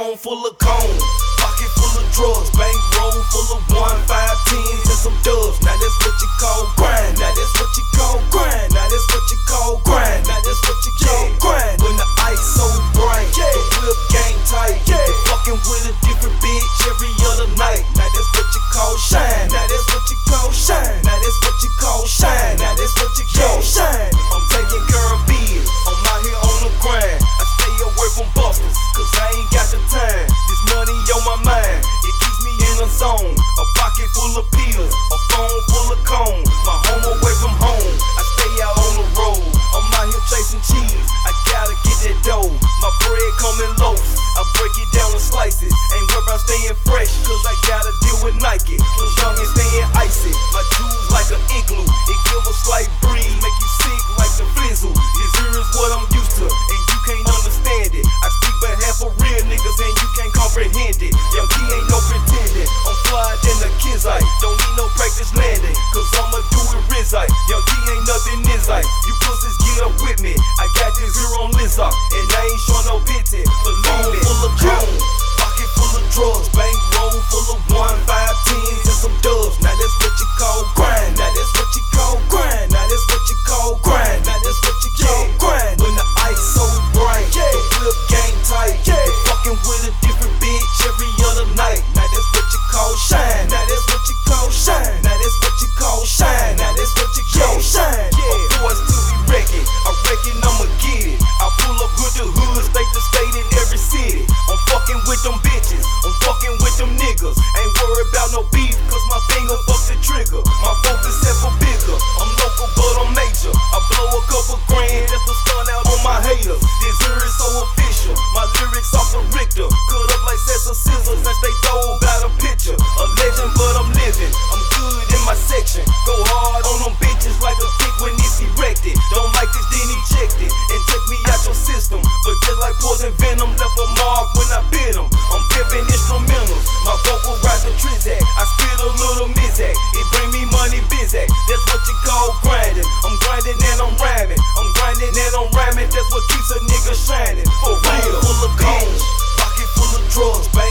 phone full of cone. Pocket full of drugs, bank roll full of one, five tens and some dubs. Now that's what you call grind. Now that's what you call grind. Now that's what you call grind. Now that's what you call grind. When the ice so bright, yeah. the whip game tight. Yeah. You fucking with a different bitch every other night. Now that's what you call shine. Now that's what you call shine. Now that's what you call shine. Now that's what you call shine. A pocket full of pills, a phone full of cones. My home away from home. I stay out on the road. I'm out here chasing cheese. I gotta get that dough. My bread coming low. I break it down in slices. Ain't worried about staying fresh, cause I gotta deal with Nike. Go hard on them bitches like a dick when it's erected. Don't like this, then eject it and took me out your system. But just like poison venom, left a mark when I bit them. I'm pimping instrumentals. My vocal rise the Trizak. I spit a little Mizak. It bring me money, Bizak. That's what you call grinding. I'm grinding and I'm rhyming. I'm grinding and I'm rhyming. That's what keeps a nigga shining. For real. Full of cones, pocket full of drugs, baby.